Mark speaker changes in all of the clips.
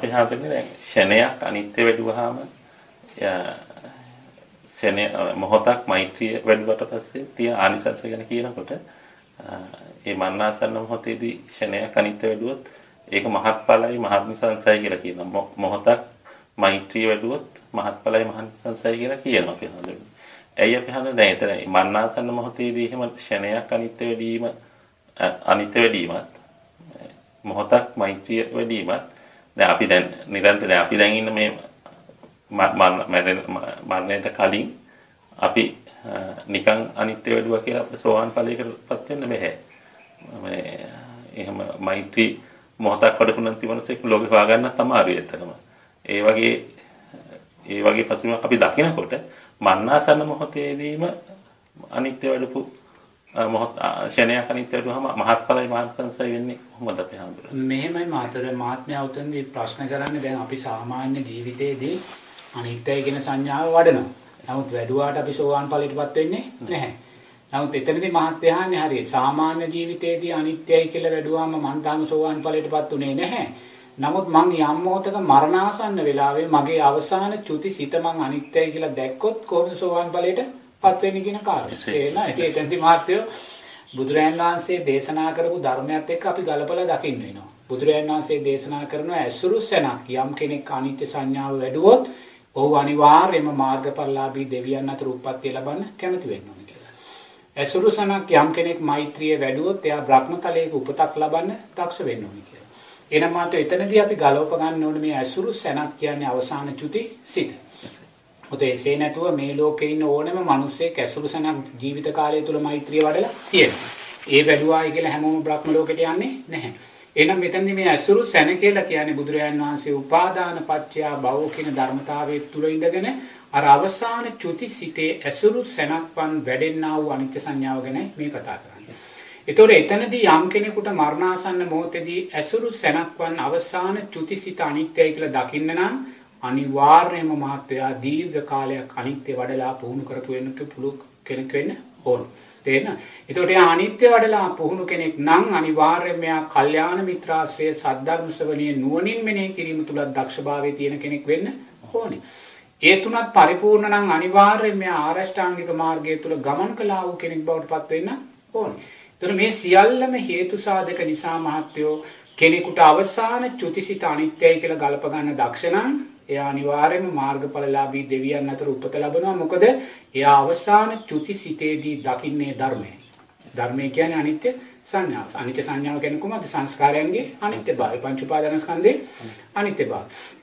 Speaker 1: අපි හඳුන්නේ දැන් ෂණයක් අනිත්‍ය වැඩුවාම ෂණය මොහොතක් මෛත්‍රිය වැඩුවට පස්සේ තියෙන ආනිසංස ගැන කියනකොට ඒ මන්නාසන්න මොහොතේදී ෂණයක් අනිත්‍ය වැඩුවොත් ඒක මහත්ඵලයි මහත්නිසංසයි කියලා කියනවා. මොහොතක් මෛත්‍රිය වැඩුවොත් මහත්ඵලයි මහත්නිසංසයි කියලා කියනවා අපි හඳුන්නේ. ඇයි අපි හඳුන්නේ දැන් එතන මන්නාසන්න මොහොතේදී එහෙම ෂණයක් අනිත්‍ය වැඩිම අනිත්‍ය වැඩිමත් මොහොතක් මෛත්‍රිය වැඩිමත් දැන් අපි දැන් නිරන්තරයෙන් අපි දැන් ඉන්න මේ මරණයට කලින් අපි නිකන් අනිත්‍ය වැඩුවා කියලා අපිට සෝවාන් ඵලයකටපත් වෙන්න බෑ. මේ එහෙම මෛත්‍රී මොහොතක් වඩපු නම් තිබුණසෙක් ලෝකේ හොයාගන්න තමයි එතනම. ඒ වගේ ඒ වගේ පසුබිමක් අපි දකිනකොට මන්නාසන්න මොහොතේදීම අනිත්‍ය වැඩපු මොහොත ෂණයක් අනිත්‍ය වැඩුවම මහත්ඵලයි මහත්කංශය වෙන්නේ කොහොමද අපි හඳුනන්නේ?
Speaker 2: මෙහෙමයි මාතද මහත්මයා උතන්දී ප්‍රශ්න කරන්නේ දැන් අපි සාමාන්‍ය ජීවිතයේදී අනිත්‍යයි කියන සංඥාව වඩනවා. නමුත් වැඩුවාට අපි සෝවාන් ඵලයටපත් වෙන්නේ නැහැ. නමුත් එතනදී මහත්යහන්නේ හරියට සාමාන්‍ය ජීවිතයේදී අනිත්‍යයි කියලා වැඩුවාම මං තාම සෝවාන් ඵලයටපත් උනේ නැහැ. නමුත් මං යම් මොහතක මරණාසන්න වෙලාවේ මගේ අවසාන චුති සිත මං අනිත්‍යයි කියලා දැක්කොත් කොහොමද සෝවාන් ඵලයටපත් වෙන්නේ කියන කාරණය. ඒ නේද? එතෙන්දී මහත්යෝ බුදුරයන් වහන්සේ දේශනා කරපු ධර්මයත් එක්ක අපි ගලපලා දකින්න වෙනවා. බුදුරයන් වහන්සේ දේශනා කරන ඇසුරු සැනක් යම් කෙනෙක් අනිත්‍ය සංඥාව වැඩුවොත් ඔහු අනිවාර්යයෙන්ම මාර්ගඵලලාභී දෙවියන් අතර උප්පත්තිය ලබන්න කැමති වෙන්න ඕනේ කියලා. ඇසුරුසනක් යම් කෙනෙක් මෛත්‍රිය වැඩුවොත් එයා බ්‍රහ්මතලයක උපතක් ලබන්න දක්ෂ වෙන්න ඕනේ කියලා. එහෙනම් මාත් එතනදී අපි ගලවප ගන්න ඕනේ මේ ඇසුරුසනක් කියන්නේ අවසාන චුති සිට. මොකද එසේ නැතුව මේ ලෝකේ ඉන්න ඕනෑම මිනිස්සෙක් ඇසුරුසනක් ජීවිත කාලය තුල මෛත්‍රිය වඩලා තියෙනවා. ඒ වැඩුවායි කියලා හැමෝම බ්‍රහ්ම ලෝකෙට යන්නේ නැහැ. එහෙනම් මෙතනදී මේ ඇසුරු සැන කියලා කියන්නේ බුදුරජාන් වහන්සේ උපාදාන පත්‍යා භව කියන ධර්මතාවයේ තුල ඉඳගෙන අර අවසාන චුති සිතේ ඇසුරු සැනක්වන් වැඩෙන්නා වූ අනිත්‍ය සංඥාව ගැන මේ කතා කරන්නේ. ඒතකොට එතනදී යම් කෙනෙකුට මරණාසන්න මොහොතේදී ඇසුරු සැනක්වන් අවසාන චුති සිත අනිත්‍යයි කියලා දකින්න නම් අනිවාර්යයෙන්ම මහත්යා දීර්ඝ කාලයක් අනිත්‍ය වඩලා පුහුණු කරපු වෙනක පුළු කෙනෙක් වෙන්න ඕනේ. තේරෙනවද? එතකොට එයා අනිත්‍ය වඩලා පුහුණු කෙනෙක් නම් අනිවාර්යයෙන්ම එයා කල්යාණ මිත්‍රාශ්‍රය සද්ධර්ම ශ්‍රවණිය නුවණින් මෙනෙහි කිරීම තුල දක්ෂභාවයේ තියෙන කෙනෙක් වෙන්න ඕනේ. ඒ තුනත් පරිපූර්ණ නම් අනිවාර්යයෙන්ම එයා ආරෂ්ඨාංගික මාර්ගය තුල ගමන් කළා වූ කෙනෙක් බවට පත් වෙන්න ඕනේ. ඒතර මේ සියල්ලම හේතු සාධක නිසා මහත්වෝ කෙනෙකුට අවසාන චුතිසිත අනිත්‍යයි කියලා ගලප ගන්න දක්ෂ නම් එයා අනිවාර්යයෙන්ම මාර්ගඵලලාභී දෙවියන් අතර උපත ලබනවා. මොකද එයා අවසාන චුති සිතේදී දකින්නේ ධර්මය. ධර්මය කියන්නේ අනිත්‍ය සංඥාව. අනිත්‍ය සංඥාව කියන්නේ කොහොමද? සංස්කාරයන්ගේ අනිත්‍යභාවය. පංච උපාදානස්කන්ධේ අනිත්‍යභාවය.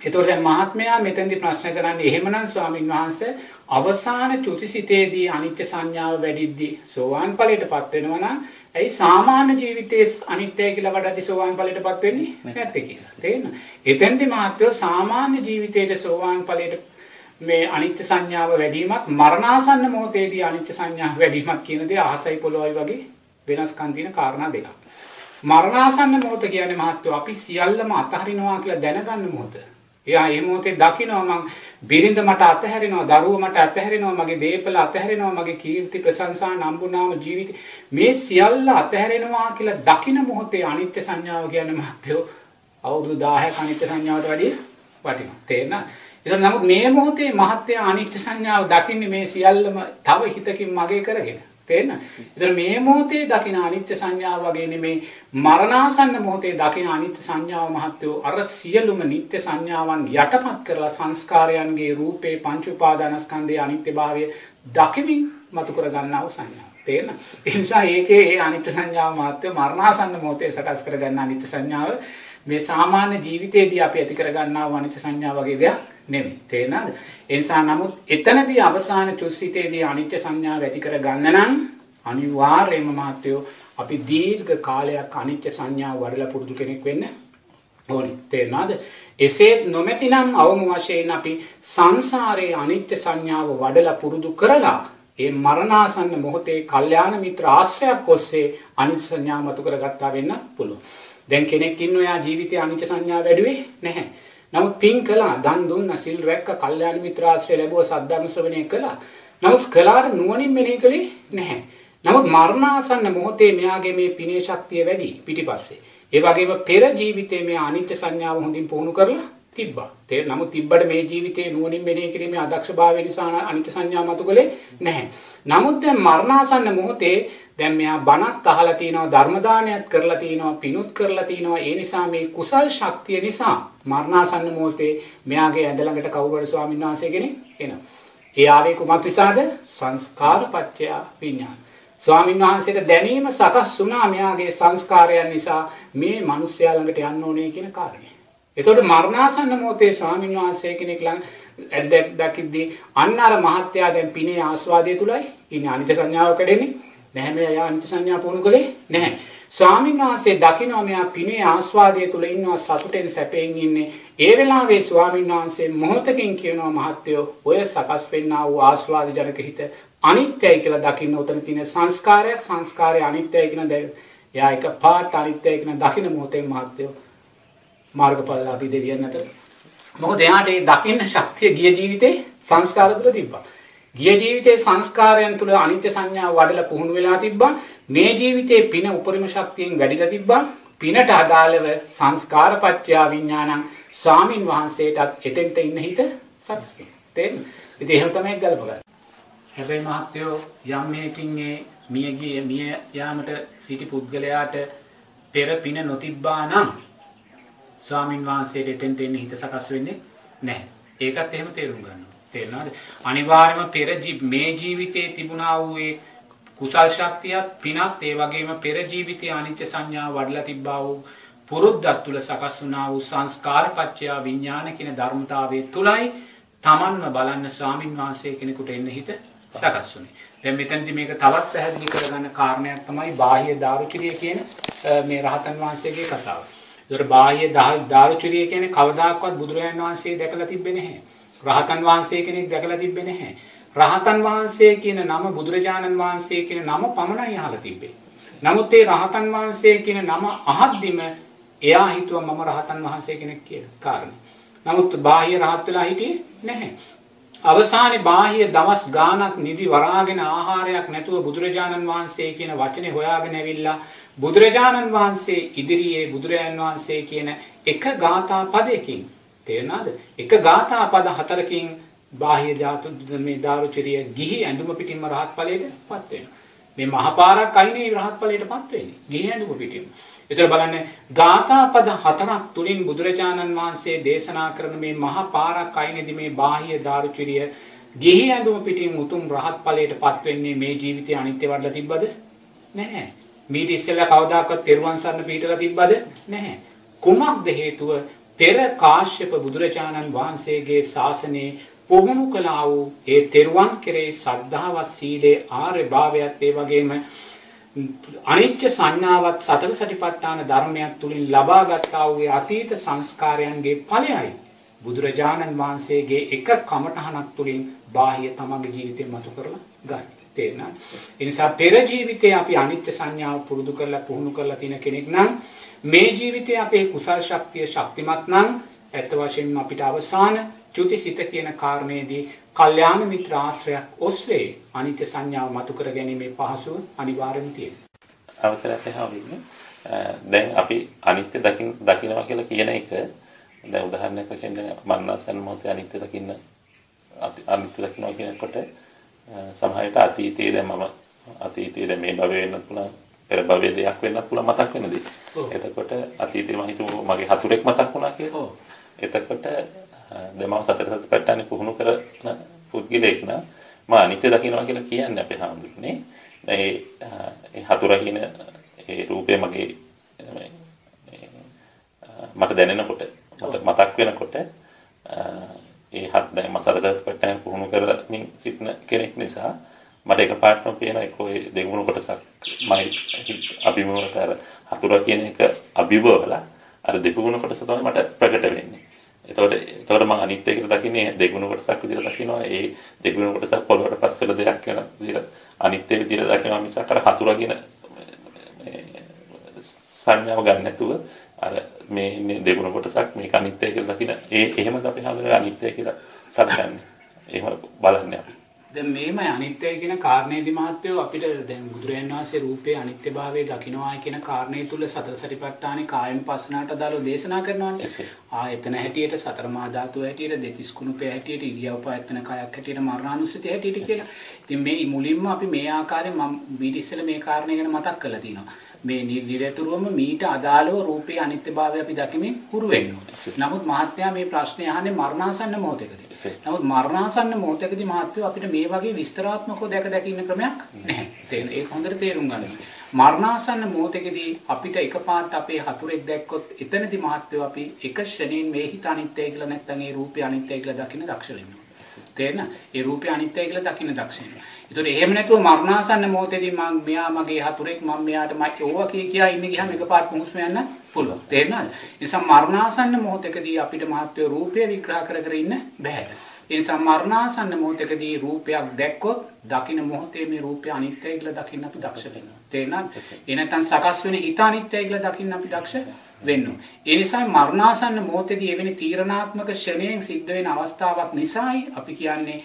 Speaker 2: එතකොට දැන් මහත්මයා මෙතෙන්දී ප්‍රශ්න කරන්නේ එහෙමනම් ස්වාමින් වහන්සේ අවසාන චුතිසිතේදී අනිත්‍ය සංඥාව වැඩිද්දී සෝවාන් ඵලයටපත් වෙනවා නම් ඇයි සාමාන්‍ය ජීවිතයේ අනිත්‍යයි කියලා වඩාති සෝවාන් ඵලයටපත් වෙන්නේ නැත්තේ කියලා. තේරෙනවද? එතෙන්දී මහත්වෝ සාමාන්‍ය ජීවිතයේ සෝවාන් ඵලයට මේ අනිත්‍ය සංඥාව වැඩිමත් මරණාසන්න මොහොතේදී අනිත්‍ය සංඥාව වැඩිමත් කියන දේ අහසයි පොළොවයි වගේ වෙනස්කම් තියෙන කාරණා දෙකක්. මරණාසන්න මොහොත කියන්නේ මහත්වෝ අපි සියල්ලම අතහරිනවා කියලා දැනගන්න මොහොත. එයා මේ මොහොතේ දකිනවා මං බිරිඳ මට අතහැරෙනවා දරුවෝ මට අතහැරෙනවා මගේ දේපල අතහැරෙනවා මගේ කීර්ති ප්‍රශංසා නම්බුනාම ජීවිත. මේ සියල්ල අතහැරෙනවා කියලා දකින මොහොතේ අනිත්‍ය සංඥාව කියන්නේ මහත්යෝ අවුරුදු 10ක අනිත්‍ය සංඥාවට වැඩිය වටිනවා. තේරෙනවද? ඒක නමුත් මේ මොහොතේ මහත්ය අනිත්‍ය සංඥාව දකින්නේ මේ සියල්ලම තව හිතකින් මගේ කරගෙන. තේරෙනවද? ඒතර මේ මොහොතේ දකින අනිත්‍ය සංඥාව වගේ නෙමේ මරණාසන්න මොහොතේ දකින අනිත්‍ය සංඥාව මහත්වෝ අර සියලුම නිත්‍ය සංඥාවන් යටපත් කරලා සංස්කාරයන්ගේ රූපේ පංච උපාදානස්කන්ධයේ අනිත්‍යභාවය දකිමින් මතු කර ගන්නා වූ සංඥාව. තේරෙනවද? ඒ නිසා ඒකේ ඒ අනිත්‍ය සංඥාව මහත්වෝ මරණාසන්න මොහොතේ සකස් කර ගන්න අනිත්‍ය සංඥාව මේ සාමාන්‍ය ජීවිතයේදී අපි ඇති කර ගන්නා වූ අනිත්‍ය සංඥා වගේ දෙයක් නෙමෙයි. තේරෙනවද? ඒ නිසා නමුත් එතනදී අවසාන චුස්සිතේදී අනිත්‍ය සංඥාව ඇති කර ගන්න නම් අනිවාර්යයෙන්ම මාත්‍යෝ අපි දීර්ඝ කාලයක් අනිත්‍ය සංඥාව වඩලා පුරුදු කෙනෙක් වෙන්න ඕනේ. තේරෙනවද? එසේ නොමැතිනම් අවම වශයෙන් අපි සංසාරයේ අනිත්‍ය සංඥාව වඩලා පුරුදු කරලා ඒ මරණාසන්න මොහොතේ කල්යාණ මිත්‍ර ආශ්‍රයයක් ඔස්සේ අනිත්‍ය සංඥා මතු කරගත්තා වෙන්න පුළුවන්. දැන් කෙනෙක් ඉන්නවා යා ජීවිතේ අනිත්‍ය සංඥා වැඩුවේ නැහැ. නමුත් පින් කළා, දන් දුන්නා, සිල් රැක්ක, කල්යාණ මිත්‍රාශ්‍රය ලැබුවා, සද්ධර්ම ශ්‍රවණය කළා. නමුත් කළාට නුවණින් මෙනෙහි කළේ නැහැ. නමුත් මරණාසන්න මොහොතේ මෙයාගේ මේ පිනේ ශක්තිය වැඩි පිටිපස්සේ. ඒ වගේම පෙර ජීවිතයේ මේ අනිත්‍ය සංඥාව හොඳින් පුහුණු කරලා තිබ්බා. ඒ නමුත් තිබ්බට මේ ජීවිතයේ නුවණින් මෙනෙහි කිරීමේ අදක්ෂභාවය නිසා අනිත්‍ය සංඥා මතුකලේ නැහැ. නමුත් දැන් මරණාසන්න මොහොතේ දැන් මෙයා බණක් අහලා තිනවා ධර්ම දානයක් කරලා තිනවා පිනුත් කරලා තිනවා ඒ නිසා මේ කුසල් ශක්තිය නිසා මරණාසන්න මොහොතේ මෙයාගේ ඇඳ ළඟට කවුරුහරි ස්වාමීන් වහන්සේ කෙනෙක් එනවා. ඒ ආවේ කුමක් නිසාද? සංස්කාරපච්චය විඥාන. ස්වාමීන් වහන්සේට දැනීම සකස් වුණා මෙයාගේ සංස්කාරයන් නිසා මේ මිනිස්යා ළඟට යන්න ඕනේ කියන කාරණය. එතකොට මරණාසන්න මොහොතේ ස්වාමීන් වහන්සේ කෙනෙක් ළඟ ඇද්දක් දකිද්දී අන්න අර මහත්යා දැන් පිනේ ආස්වාදයේ තුලයි ඉන්නේ අනිත්‍ය සංඥාව කැඩෙන්නේ නැහැ මේ අය අනිත්‍ය සංඥා පුහුණු කළේ නැහැ ස්වාමීන් වහන්සේ දකිනවා මෙයා පිනේ ආස්වාදයේ තුල ඉන්නවා සතුටෙන් සැපෙන් ඉන්නේ ඒ වෙලාවේ ස්වාමීන් වහන්සේ මොහොතකින් කියනවා මහත්යෝ ඔය සකස් වෙන්නා වූ ආස්වාද ජනක හිත අනිත්‍යයි කියලා දකින්න උතන තියෙන සංස්කාරයක් සංස්කාරය අනිත්‍යයි කියන දැන් එයා එක පාට අනිත්‍යයි කියන දකින්න මොහොතේ මහත්යෝ මාර්ගඵලලාභී දෙවියන් අතර. මොකද එයාට ඒ දකින්න ශක්තිය ගිය ජීවිතේ සංස්කාර තුල තිබ්බා. ගිය ජීවිතේ සංස්කාරයන් තුල අනිත්‍ය සංඥාව වඩලා පුහුණු වෙලා තිබ්බා. මේ ජීවිතේ පින උපරිම ශක්තියෙන් වැඩිලා තිබ්බා. පිනට අදාළව සංස්කාරපත්‍ය විඥානං ස්වාමින් වහන්සේටත් එතෙන්ට ඉන්න හිත සකස් තේරෙනවද? ඉතින් එහෙම තමයි ගල්පගන්න. හැබැයි මහත්යෝ යම් මේකින් මේ මියගිය මිය යාමට සිටි පුද්ගලයාට පෙර පින නොතිබ්බා නම් ස්වාමින් වහන්සේට එතෙන්ට එන්න හිත සකස් වෙන්නේ නැහැ. ඒකත් එහෙම තේරුම් ගන්න තේරෙනවද? අනිවාර්යයෙන්ම පෙර මේ ජීවිතයේ තිබුණා වූ ඒ කුසල් ශක්තියත් පිනත් ඒ වගේම පෙර ජීවිතයේ අනිත්‍ය සංඥාව වඩලා තිබ්බා වූ පුරුද්දක් තුල සකස් වුණා වූ සංස්කාරපච්චය විඥාන කියන ධර්මතාවයේ තුලයි තමන්ව බලන්න ස්වාමින් වහන්සේ කෙනෙකුට එන්න හිත සකස් වුනේ. දැන් මෙතනදී මේක තවත් පැහැදිලි කරගන්න කාරණයක් තමයි බාහ්‍ය දාරුචිරිය කියන මේ රහතන් වහන්සේගේ කතාව. ඒතර බාහ්‍ය දාරුචිරිය කියන්නේ කවදාකවත් බුදුරජාණන් වහන්සේ දැකලා තිබෙන්නේ නැහැ. රහතන් වහන්සේ කෙනෙක් දැකලා තිබෙන්නේ නැහැ. රහතන් වහන්සේ කියන නම බුදුරජාණන් වහන්සේ කියන නම පමණයි අහලා තිබෙන්නේ. නමුත් ඒ රහතන් වහන්සේ කියන නම අහද්දිම එයා හිතුවා මම රහතන් වහන්සේ කෙනෙක් කියලා. කාරණේ. නමුත් බාහ්‍ය රහත් වෙලා හිටියේ නැහැ. අවසානයේ බාහ්‍ය දවස් ගාණක් නිදි වරාගෙන ආහාරයක් නැතුව බුදුරජාණන් වහන්සේ කියන වචනේ හොයාගෙන ඇවිල්ලා බුදුරජාණන් වහන්සේ ඉදිරියේ බුදුරජාණන් වහන්සේ කියන එක ගාථා පදයකින් තේරෙනවද? එක ගාථා පද හතරකින් බාහ්‍ය ධාතු මේ දාරුචරිය ගිහි ඇඳුම පිටින්ම රහත් ඵලයටපත් වෙනවා. මේ මහපාරක් අයිනේ රහත් ඵලයටපත් වෙන්නේ. ගිහි ඇඳුම පිටින්ම. ඒතර බලන්න ගාථා පද හතරක් තුලින් බුදුරජාණන් වහන්සේ දේශනා කරන මේ මහපාරක් අයිනේදී මේ බාහ්‍ය දාරුචරිය ගිහි ඇඳුම පිටින් උතුම් රහත් ඵලයටපත් වෙන්නේ මේ ජීවිතය අනිත්‍ය වඩලා තිබ්බද? නැහැ. මීට ඉස්සෙල්ලා කවදාකවත් තෙරුවන් සරණ පිටලා තිබ්බද? නැහැ. කුමක්ද හේතුව? පෙර කාශ්‍යප බුදුරජාණන් වහන්සේගේ ශාසනයේ පුහුණු කළා වූ ඒ තෙරුවන් කෙරෙහි සද්ධාවත් සීලේ ආර්ය භාවයත් ඒ වගේම අනිත්‍ය සංඥාවත් සතර සටිපට්ඨාන ධර්මයක් තුලින් ලබා ගත්තා වූ අතීත සංස්කාරයන්ගේ ඵලයයි බුදුරජාණන් වහන්සේගේ එක කමඨහනක් තුලින් බාහ්‍ය තමගේ ජීවිතේ මතු කරලා ගන්න. තේරෙනවද? ඒ නිසා පෙර ජීවිතේ අපි අනිත්‍ය සංඥාව පුරුදු කරලා පුහුණු කරලා තියෙන කෙනෙක් නම් මේ ජීවිතේ අපේ කුසල් ශක්තිය ශක්තිමත් නම් ඇත්ත වශයෙන්ම අපිට අවසාන චුතිසිත කියන කාරණේදී කල්යාණ මිත්‍ර ආශ්‍රයක් ඔස්සේ අනිත්‍ය සංඥාව මතු කර ගැනීමේ පහසුව අනිවාර්යම තියෙනවා.
Speaker 1: අවසරයි හාවින්නේ. දැන් අපි අනිත්‍ය දකින් දකින්නවා කියලා කියන එක දැන් උදාහරණයක් වශයෙන් දැන් මරණසන්න මොහොතේ අනිත්‍ය දකින්න අනිත්‍ය දකින්නවා කියනකොට සමහර විට අතීතයේ දැන් මම අතීතයේ දැන් මේ භවයේ වෙන්නත් පුළුවන් පෙර භවයේ දෙයක් වෙන්නත් පුළුවන් මතක් වෙන දේ. එතකොට අතීතේ මම හිතුව මගේ හතුරෙක් මතක් වුණා කියලා. එතකොට දැන් මම සතර සතිපට්ඨානෙ පුහුණු කරන පුද්ගලෙක් නා මම අනිත්‍ය දකින්නවා කියලා කියන්නේ අපේ හාමුදුරනේ. ඒ හතුර කියන ඒ රූපය මගේ මට දැනෙනකොට මට මතක් වෙනකොට ඒ හත් දැන් මම සතර සතිපට්ඨානෙ පුහුණු කරමින් සිටින කෙනෙක් නිසා මට එකපාරටම පේන එක ඔය දෙගුණ කොටසක් මයි අභිමුවට අර හතුර කියන එක අභිභවලා අර දෙගුණ කොටස තමයි මට ප්‍රකට වෙන්නේ. එතකොට එතකොට මම අනිත් එක දකින්නේ දෙගුණ කොටසක් විදිහට දකිනවා. ඒ දෙගුණ කොටසක් පොළොවට පස්සෙල දෙයක් වෙන විදිහට අනිත් එක විදිහට දකිනවා මිසක් අර හතුර කියන සංඥාව ගන්න නැතුව අර මේ ඉන්නේ දෙගුණ කොටසක් මේක අනිත්‍ය කියලා දකින ඒ එහෙමද අපි හඳුනන අනිත්‍ය කියලා සලකන්නේ. එහෙම බලන්නේ අපි.
Speaker 2: දැන් මේමයි අනිත්‍යය කියන කාරණේදී මහත්වෝ අපිට දැන් බුදුරජාණන් වහන්සේ රූපේ අනිත්‍යභාවය දකින්නවායි කියන කාරණේ තුල සතර සතිපට්ඨානේ කායන පස්සනාට අදාළව දේශනා කරනවානේ. ආයතන හැටියට සතර මා ධාතු හැටියට දෙතිස් කුණුපේ හැටියට ඉරියව් පායතන කයක් හැටියට මරණානුස්සති හැටියට කියලා. ඉතින් මේ මුලින්ම අපි මේ ආකාරයෙන් මම ඊට ඉස්සෙල්ලා මේ කාරණේ ගැන මතක් කරලා තියෙනවා. මේ නිරතුරුවම මීට අදාළව රූපේ අනිත්‍යභාවය අපි දකිමින් හුරු වෙන්න ඕනේ. නමුත් මහත්යා මේ ප්‍රශ්නේ අහන්නේ මරණාසන්න මොහොතකදී. නමුත් මරණාසන්න මොහොතකදී මහත්යෝ අපිට මේ වගේ විස්තරාත්මකව දැක දැක ඉන්න ක්‍රමයක් නැහැ. ඒක හොඳට තේරුම් ගන්න. මරණාසන්න මොහොතකදී අපිට එකපාරට අපේ හතුරෙක් දැක්කොත් එතනදී මහත්යෝ අපි එක ෂණයෙන් මේ හිත අනිත්‍යයි කියලා නැත්නම් ඒ රූපේ අනිත්‍යයි කියලා දකින්න දක්ෂ වෙනවා. තේරෙනවද? ඒ රූපේ අනිත්‍යයි කියලා දකින්න දක්ෂ වෙනවා. ඒතකොට එහෙම නැතුව මරණාසන්න මොහොතේදී මම මෙයා මගේ හතුරෙක් මම මෙයාට මම ඕවා කිය කියා ඉන්න ගියාම එකපාරට හුස්ම යන්න පුළුවන්. තේරෙනවද? ඒ නිසා මරණාසන්න මොහොතකදී අපිට මහත්වයේ රූපය විග්‍රහ කර කර ඉන්න බෑ. ඒ නිසා මරණාසන්න මොහොතකදී රූපයක් දැක්කොත් දකින්න මොහොතේ මේ රූපය අනිත්‍යයි කියලා දකින්න අපි දක්ෂ වෙනවා. තේරෙනවද? ඒ නැත්නම් සකස් වෙන හිත අනිත්‍යයි කියලා දකින්න අපි දක්ෂ වෙන්න. ඒ නිසා මරණාසන්න මොහොතේදී එවැනි තීරණාත්මක ක්ෂණයෙන් සිද්ධ වෙන අවස්ථාවක් නිසායි අපි කියන්නේ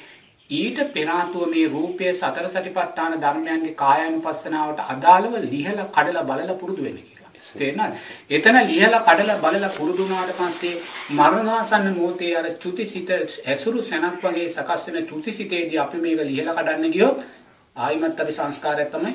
Speaker 2: ඊට පෙර මේ රූපයේ සතර සටිපට්ඨාන ධර්මයන්ගේ කායानुපස්සනාවට අදාළව ලිහලා කඩලා බලලා පුරුදු වෙන්න කියලා. තේරෙනවද? එතන ලිහලා කඩලා බලලා පුරුදු වුණාට පස්සේ මරණාසන්න මොහොතේ අර චුතිසිත ඇසුරු සැනක් වගේ සකස් වෙන චුතිසිතේදී අපි මේක ලිහලා කඩන්න ගියොත් ආයිමත් අපි සංස්කාරයක් තමයි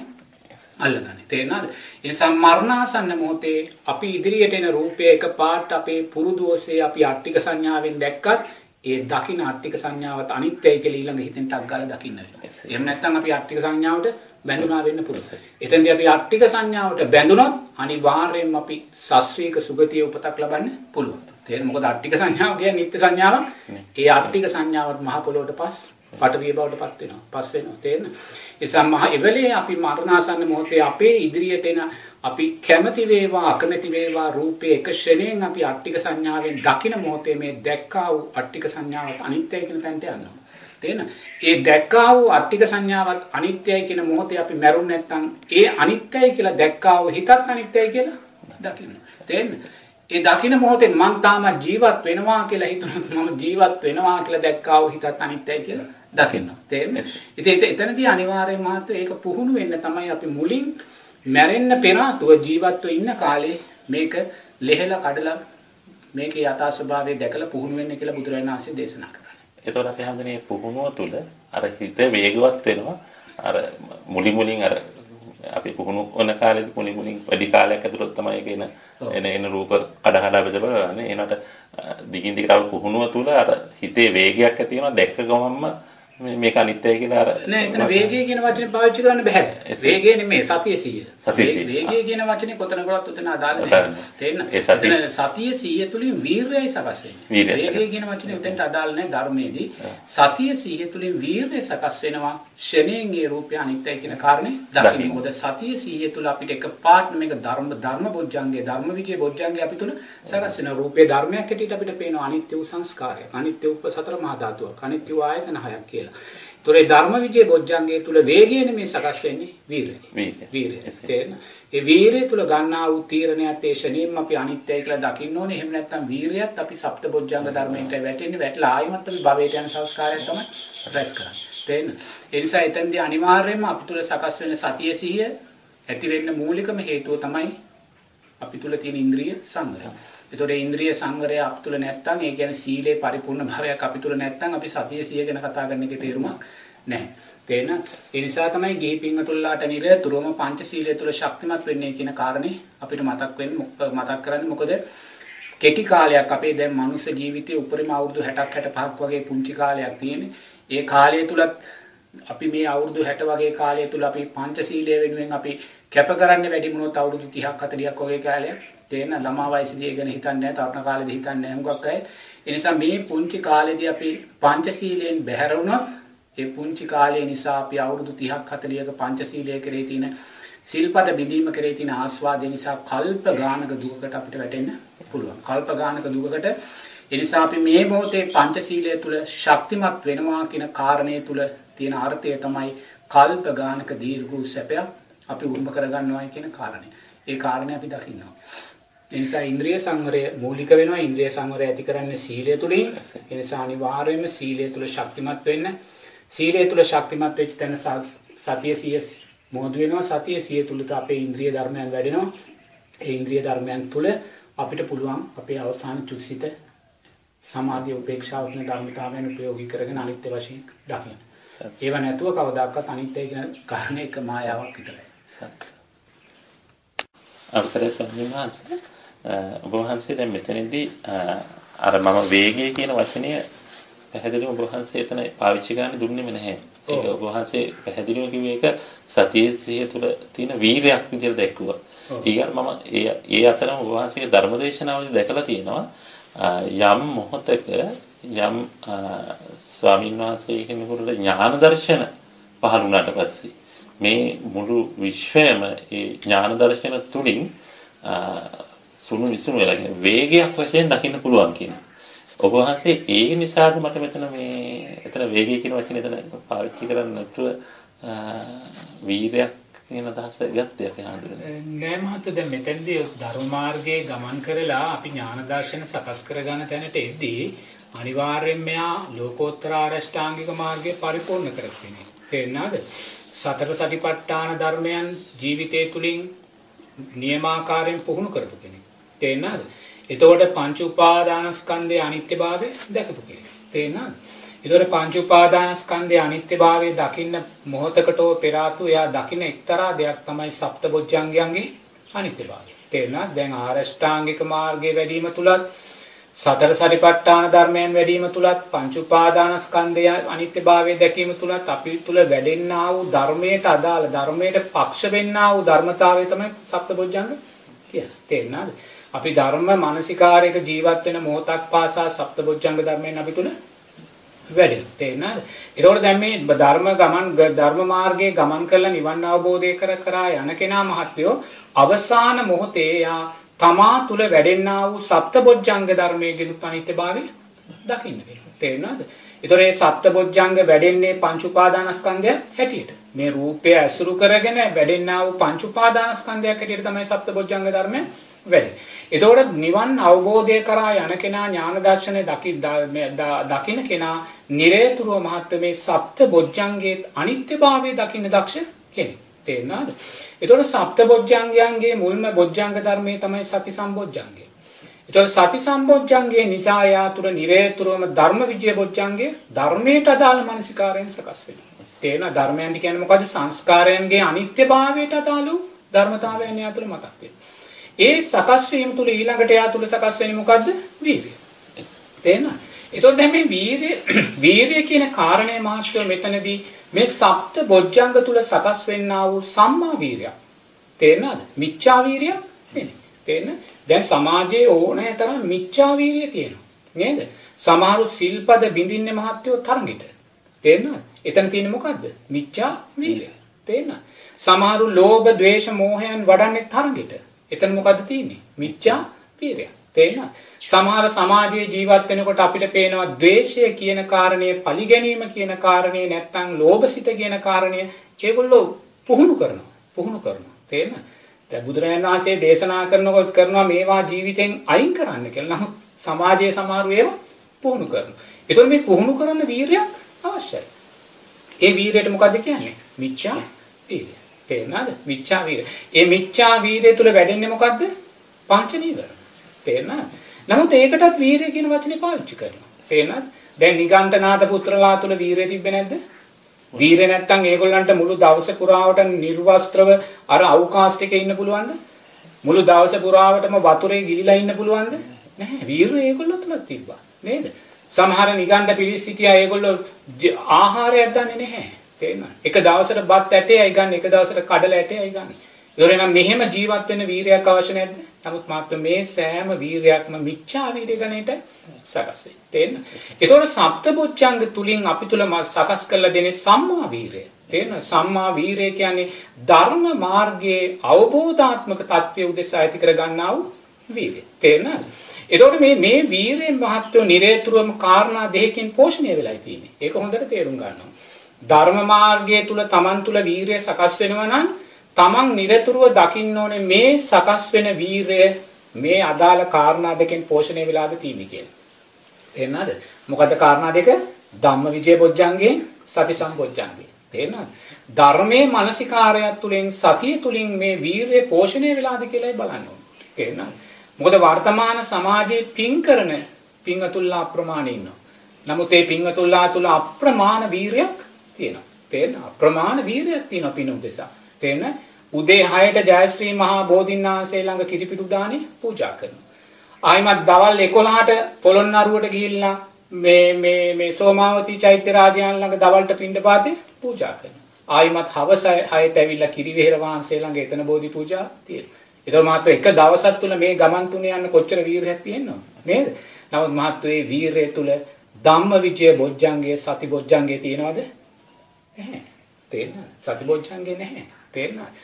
Speaker 2: අල්ලගන්නේ. තේරෙනවද? ඒ නිසා මරණාසන්න මොහොතේ අපි ඉදිරියට එන රූපය එක පාට අපේ පුරුදු ඔස්සේ අපි අට්ටික සංඥාවෙන් දැක්කත් ඒ දකින්න අට්ටික සංඥාවත් අනිත්‍යයි කියලා ඊළඟ හිතෙන් ටක් ගාලා දකින්න වෙනවා. එහෙම නැත්නම් අපි අට්ටික සංඥාවට බැඳුනා වෙන්න පුළුවන්. එතෙන්දී අපි අට්ටික සංඥාවට බැඳුනොත් අනිවාර්යයෙන්ම අපි ශාස්ත්‍රීය සුගතිය උපතක් ලබන්න පුළුවන්. තේරෙනවද? මොකද අට්ටික සංඥාව කියන්නේ නිත්‍ය සංඥාවක්. ඒ අට්ටික සංඥාවත් මහ පොළොවට පස් පටවිය බවට පත් වෙනවා. පස් වෙනවා. තේරෙනවද? ඒ සම්මහ එවලේ අපි මරණාසන්න මොහොතේ අපේ ඉදිරියට එන අපි කැමති වේවා අකමැති වේවා රූපේ එක ෂණයෙන් අපි අට්ටික සංඥාවෙන් දකින මොහොතේ මේ දැක්කා වූ අට්ටික සංඥාවත් අනිත්‍යයි කියන තැනට යනවා. තේන? ඒ දැක්කා වූ අට්ටික සංඥාවත් අනිත්‍යයි කියන මොහොතේ අපි මැරුණ නැත්නම් ඒ අනිත්‍යයි කියලා දැක්කා වූ හිතත් අනිත්‍යයි කියලා දකින්න. තේන්න? ඒ දකින මොහොතෙන් මං තාම ජීවත් වෙනවා කියලා හිතුනොත් මම ජීවත් වෙනවා කියලා දැක්කා වූ හිතත් අනිත්‍යයි කියලා දකින්න. තේරෙන්නේ? ඉතින් එතනදී අනිවාර්යයෙන්ම ඒක පුහුණු වෙන්න තමයි අපි මුලින් මැරෙන්න පෙර ආතුව ජීවත්ව ඉන්න කාලේ මේක ලෙහෙලා කඩලා මේකේ යථා ස්වභාවය දැකලා පුහුණු වෙන්න කියලා බුදුරජාණන් වහන්සේ දේශනා කරා.
Speaker 1: එතකොට අපි හැමදෙනේ පුහුණුව තුළ අර හිත වේගවත් වෙනවා. අර මුලින් මුලින් අර අපි පුහුණු වන කාලෙදි මුලින් මුලින් වැඩි කාලයක් ඇතුළත තමයි ඒක එන එන එන රූප කඩ කඩ බෙද බලන්නේ. එනකට දිගින් දිගට පුහුණුව තුළ අර හිතේ වේගයක් ඇති වෙනවා දැක්ක ගමන්ම මේක අනිත්‍යයි කියලා අර
Speaker 2: නෑ එතන වේගය කියන වචනේ පාවිච්චි කරන්න බෑ. වේගය නෙමෙයි සතිය 100.
Speaker 1: සතිය 100.
Speaker 2: වේගය කියන වචනේ කොතනකවත් උතන අදාළ නෑ. තේරෙනවද? එතන සතිය 100 තුලින් වීරයයි සකස් වෙන්නේ. වේගය කියන වචනේ උතෙන්ට අදාළ නෑ ධර්මයේදී. සතිය 100 තුලින් වීරය සකස් වෙනවා. ෂණයෙන් ඒ රූපය අනිත්‍යයි කියන කාරණේ දකින්න. මොකද සතිය 100 තුල අපිට එක පාට මේක ධර්ම ධර්ම බොජ්ජංගේ ධර්ම විජේ බොජ්ජංගේ අපි තුල සකස් වෙන රූපේ ධර්මයක් හැටියට අපිට පේනවා අනිත්‍ය වූ සංස්කාරයක්. අනිත්‍ය උප සතර මහා ධාතුවක්. අනිත්‍ය වූ ආයතන හයක් කියලා. තුරේ ධර්ම විජේ බොජ්ජංගයේ තුල වේගයනේ මේ සකස් වෙන්නේ වීරය. වීරය. ඒ වීරය තුල ගන්නා වූ තීරණයත් ඒ ශනීයම අපි අනිත්‍යයි කියලා දකින්න ඕනේ. එහෙම නැත්නම් වීරයත් අපි සප්ත බොජ්ජංග ධර්මයට වැටෙන්නේ වැටලා ආයිමත් අපි භවයට යන සංස්කාරයක් තමයි රැස් කරන්නේ. තේරෙන. ඒ නිසා එතෙන්දී අනිවාර්යයෙන්ම අපි තුල සකස් වෙන සතිය සිහිය ඇති වෙන්න මූලිකම හේතුව තමයි අපි තුල තියෙන ඉන්ද්‍රිය සංවරය. ඒතකොට ඉන්ද්‍රිය සංවරය අප තුළ නැත්නම් ඒ කියන්නේ සීලේ පරිපූර්ණ භාවයක් අපි තුළ නැත්නම් අපි සතිය සිය ගැන කතා කරන එකේ තේරුමක් නැහැ. තේන ඒ නිසා තමයි ගිහි පින්වතුන්ලාට නිරතුරුවම පංචශීලය තුළ ශක්තිමත් වෙන්නේ කියන කාරණේ අපිට මතක් වෙන්න මතක් කරන්නේ මොකද කෙටි කාලයක් අපේ දැන් මනුස්ස ජීවිතයේ උපරිම අවුරුදු 60ක් 65ක් වගේ පුංචි කාලයක් තියෙන්නේ. ඒ කාලය තුලත් අපි මේ අවුරුදු 60 වගේ කාලය තුල අපි පංචශීලය වෙනුවෙන් අපි කැප කරන්න වැඩි වුණොත් අවුරුදු 30ක් 40ක් වගේ කාලයක් තේන ළමා වයසේදී ගැන හිතන්නේ නැහැ තරුණ කාලේදී හිතන්නේ නැහැ හුඟක් අය ඒ නිසා මේ පුංචි කාලේදී අපි පංචශීලයෙන් බැහැර වුණොත් ඒ පුංචි කාලය නිසා අපි අවුරුදු 30ක් 40ක පංචශීලයේ කරේ තියෙන සිල්පද බිඳීම කරේ තියෙන ආස්වාදය නිසා කල්ප ගානක දුකකට අපිට වැටෙන්න පුළුවන් කල්ප ගානක දුකකට ඒ නිසා අපි මේ මොහොතේ පංචශීලය තුල ශක්තිමත් වෙනවා කියන කාරණය තුල තියෙන අර්ථය තමයි කල්ප ගානක දීර්ඝ සැපයක් අපි උරුම කරගන්නවා කියන කාරණය. ඒ කාරණේ අපි දකින්නවා. නිසා ඉන්ද්‍රිය සංවරය මූලික වෙනවා. ඉන්ද්‍රිය සංවරය ඇති කරන්නේ සීලය තුලින්. ඒ නිසා අනිවාර්යයෙන්ම සීලය තුල ශක්තිමත් වෙන්න. සීලය තුල ශක්තිමත් වෙච්ච තැන සතිය සිය මොහොත වෙනවා සතිය සිය තුලට අපේ ඉන්ද්‍රිය ධර්මයන් වැඩෙනවා ඒ ඉන්ද්‍රිය ධර්මයන් තුල අපිට පුළුවන් අපේ අවසාන චුසිත සමාධිය උපේක්ෂාව කියන ධර්මතාවයන් ප්‍රයෝගී කරගෙන අනිත්‍ය වශයෙන් දකින්න. ඒව නැතුව කවදාකවත් අනිත්‍ය කියන කාරණේ එක මායාවක් විතරයි.
Speaker 1: අවතරේ සම්මාස ඔබ වහන්සේ දැන් මෙතනදී අර මම වේගය කියන වචනය පැහැදිලිව ඔබ වහන්සේ එතන පාවිච්චි කරන්න දුන්නේම නැහැ. ඒක ඔබ වහන්සේ පැහැදිලිව කිව්වේ ඒක සතියේ සිහිය තුළ තියෙන වීරයක් විදිහට දැක්කුවා. ඊගල් මම ඒ ඒ අතරම ඔබ වහන්සේගේ ධර්මදේශනාවලදී දැකලා තියෙනවා යම් මොහතක යම් ස්වාමීන් වහන්සේ කෙනෙකුට ඥාන දර්ශන පහළ වුණාට පස්සේ මේ මුළු විශ්වයම ඒ ඥාන දර්ශන තුලින් සුණු විසුණු වෙලා කියන වේගයක් වශයෙන් දකින්න පුළුවන් කියන. ඔබ වහන්සේ ඒ නිසාද මට මෙතන මේ එතන වේගය කියන වචනේ එතන පාවිච්චි කරන්න නැතුව වීරයක් කියන අදහස ගත්තේ අපි හඳුනන්නේ.
Speaker 2: නෑ මහත්තයා දැන් මෙතනදී ධර්ම මාර්ගයේ ගමන් කරලා අපි ඥාන දර්ශන සකස් කරගන්න තැනට එද්දී අනිවාර්යෙන්ම යා ලෝකෝත්තර ආරෂ්ඨාංගික මාර්ගය පරිපූර්ණ කරගන්නේ. තේරෙනවද? සතර සටිපට්ඨාන ධර්මයන් ජීවිතය තුළින් නියමාකාරයෙන් පුහුණු කරපු කෙනෙක්. තේරෙනවද? එතකොට පංච උපාදානස්කන්ධයේ අනිත්‍යභාවය දැකපු කෙනෙක්. තේරෙනවද? ඒතර පංච උපාදානස්කන්ධයේ අනිත්‍යභාවය දකින්න මොහතකටෝ පෙර ආතු එයා දකින්න එක්තරා දෙයක් තමයි සප්තබොජ්ජංගයන්ගේ අනිත්‍යභාවය. තේරුණා? දැන් ආරෂ්ඨාංගික මාර්ගයේ වැඩිම තුලත් සතර සරිපට්ඨාන ධර්මයන් වැඩිම තුලත් පංච උපාදානස්කන්ධය අනිත්‍යභාවය දැකීම තුලත් අපි තුල වැඩෙන්නා වූ ධර්මයට අදාළ ධර්මයට පක්ෂ වෙන්නා වූ ධර්මතාවය තමයි සප්තබොජ්ජංග කියන්නේ. තේරුණාද? අපි ධර්ම මානසිකාරයක ජීවත් වෙන මොහොතක් පාසා සප්තබොජ්ජංග ධර්මයන් අපි තුල වැඩෙනවා. තේරෙනවද? ඒකෝට දැන් මේ ධර්ම ගමන් ධර්ම මාර්ගයේ ගමන් කරලා නිවන් අවබෝධය කර කරා යන කෙනා මහත්වෝ අවසාන මොහොතේ යා තමා තුල වැඩෙන්නා වූ සප්තබොජ්ජංග ධර්මයේ ගෙනුත් අනිත්‍යභාවය දකින්න වෙනවා. තේරෙනවද? ඒතොර මේ සප්තබොජ්ජංග වැඩෙන්නේ පංච උපාදානස්කන්ධය හැටියට. මේ රූපය ඇසුරු කරගෙන වැඩෙන්නා වූ පංච උපාදානස්කන්ධයක් හැටියට තමයි සප්තබොජ්ජංග ධර්මය වැඩේ. එතකොට නිවන් අවබෝධය කරා යන කෙනා ඥාන දර්ශනේ දකින්න කෙනා නිරේතුරුව මහත්ව මේ සප්ත බොජ්ජංගයේ අනිත්‍යභාවය දකින්න දක්ෂ කෙනෙක්. තේරුණාද? එතකොට සප්ත බොජ්ජංගයන්ගේ මුල්ම බොජ්ජංග ධර්මයේ තමයි සති සම්බොජ්ජංගය. එතකොට සති සම්බොජ්ජංගයේ නිසා යාතුර නිරේතුරුවම ධර්ම විජය බොජ්ජංගය ධර්මයට අදාළ මානසිකාරයෙන් සකස් වෙනවා. තේරෙනවා ධර්මයන් කියන්නේ මොකද සංස්කාරයන්ගේ අනිත්‍යභාවයට අදාළ ධර්මතාවයන් යාතුර මතක් වෙනවා. ඒ සකස් වීම තුල ඊළඟට යා තුල සකස් වෙන්නේ මොකද්ද? වීරිය. තේරෙනවද? එතකොට දැන් මේ වීරිය වීරිය කියන කාරණේ මාත්‍ය මෙතනදී මේ සප්ත බොජ්ජංග තුල සකස් වෙන්නා වූ සම්මා වීරිය. තේරෙනවද? මිච්ඡා වීරිය නෙමෙයි. තේරෙන? දැන් සමාජයේ ඕනෑ තරම් මිච්ඡා වීරිය තියෙනවා. නේද? සමහරු සිල්පද බින්දින්නේ මහත්යෝ තරඟෙට. තේරෙනවද? එතන තියෙන්නේ මොකද්ද? මිච්ඡා වීරිය. තේරෙනවද? සමහරු ලෝභ, ද්වේෂ, මෝහයන් වඩන්නේ තරඟෙට. එතන මොකද්ද තියෙන්නේ? මිච්ඡා වීරය. තේරෙනවද? සමහර සමාජයේ ජීවත් වෙනකොට අපිට පේනවා ද්වේෂය කියන කාරණය, පලි ගැනීම කියන කාරණේ නැත්තම් ලෝභසිත කියන කාරණය ඒගොල්ලෝ පුහුණු කරනවා. පුහුණු කරනවා. තේරෙනවද? දැන් බුදුරජාණන් වහන්සේ දේශනා කරනකොට කරනවා මේවා ජීවිතෙන් අයින් කරන්න කියලා. නමුත් සමාජයේ සමහරු ඒවා පුහුණු කරනවා. ඒතකොට මේ පුහුණු කරන වීරයක් අවශ්‍යයි. ඒ වීරයට මොකද්ද කියන්නේ? මිච්ඡා වීරය. තේරෙනවද? මිච්ඡා වීරය. ඒ මිච්ඡා වීරය තුල වැඩෙන්නේ මොකද්ද? පංච නීවරණ. තේරෙනවද? නමුත් ඒකටත් වීරය කියන වචනේ පාවිච්චි කරනවා. තේරෙනවද? දැන් නිගණ්ඨනාත පුත්‍රලා තුල වීරය තිබ්බේ නැද්ද? වීරය නැත්තම් ඒගොල්ලන්ට මුළු දවස පුරාවට නිර්වස්ත්‍රව අර අවකාශ එකේ ඉන්න පුළුවන්ද? මුළු දවස පුරාවටම වතුරේ ගිලිලා ඉන්න පුළුවන්ද? නැහැ. වීරය ඒගොල්ලෝ තුලත් තිබ්බා. නේද? සමහර නිගණ්ඨ පිරිස් හිටියා ඒගොල්ලෝ ආහාරයක් දන්නේ නැහැ. තේරෙනවද? එක දවසට බත් ඇටයයි ගන්න, එක දවසට කඩල ඇටයයි ගන්න. ඒකෙනම් මෙහෙම ජීවත් වෙන්න වීරයක් අවශ්‍ය නැද්ද? නමුත් මාත්‍ර මේ සෑම වීරයක්ම මිච්ඡා වීර්ය ගණයට සකස් වෙයි. තේරෙනවද? ඒතකොට සප්තබොච්චංග තුලින් අපි තුල සකස් කරලා දෙන්නේ සම්මා වීරය. තේරෙනවද? සම්මා වීරය කියන්නේ ධර්ම මාර්ගයේ අවබෝධාත්මක தත්ත්වය උදෙසා ඇති කර ගන්නා වූ වීරය. තේරෙනවද? එතකොට මේ මේ වීරයෙන් මහත්වෝ නිරේතුරුවම කාරණා දෙකකින් පෝෂණය වෙලා තියෙන්නේ. ඒක හොඳට තේරුම් ගන්න ඕනේ. ධර්ම මාර්ගය තුල Taman තුල වීරය සකස් වෙනවා නම් Taman নিরතුරුව දකින්න ඕනේ මේ සකස් වෙන වීරය මේ අදාළ කාරණා දෙකෙන් පෝෂණය වෙලාද තියෙන්නේ කියලා. තේරෙනවද? මොකද්ද කාරණා දෙක? ධම්මවිජය බොජ්ජංගේ සති සම්බොජ්ජංගේ. තේරෙනවද? ධර්මයේ මානසිකාරයත් තුළින් සතිය තුළින් මේ වීරිය පෝෂණය වෙලාද කියලායි බලන්න ඕනේ. තේරෙනවද? මොකද වර්තමාන සමාජයේ පින් කරන පින්වතුල්ලා අප්‍රමාණ ඉන්නවා. නමුත් ඒ පින්වතුල්ලා තුළ අප්‍රමාණ වීරියක් තියෙනවා. තේරෙනවද? අප්‍රමාණ වීරියක් තියෙනවා පින් උදෙසා. තේරෙනවද? උදේ 6ට ජයශ්‍රී මහා බෝධින්නාංශේ ළඟ කිරිපිටු දානේ පූජා කරනවා. ආයිමත් දවල් 11ට පොළොන්නරුවට ගිහිල්ලා මේ මේ මේ සෝමාවති චෛත්‍ය රාජයන් ළඟ දවල්ට පින්ඩපාතේ පූජා කරනවා. ආයිමත් හවස 6ට ඇවිල්ලා කිරිවෙහෙර වහන්සේ ළඟ එතන බෝධි පූජා තියෙනවා. ඒක මාත් එක දවසක් තුල මේ ගමන් තුනේ යන්න කොච්චර වීරයක් තියෙනවද නේද? නමුත් මාත් මේ වීරය තුල ධම්මවිජය බොජ්ජංගයේ සති බොජ්ජංගයේ තියෙනවද? නැහැ. තේරෙනවද? සති බොජ්ජංගේ නැහැ. තේරෙනවද?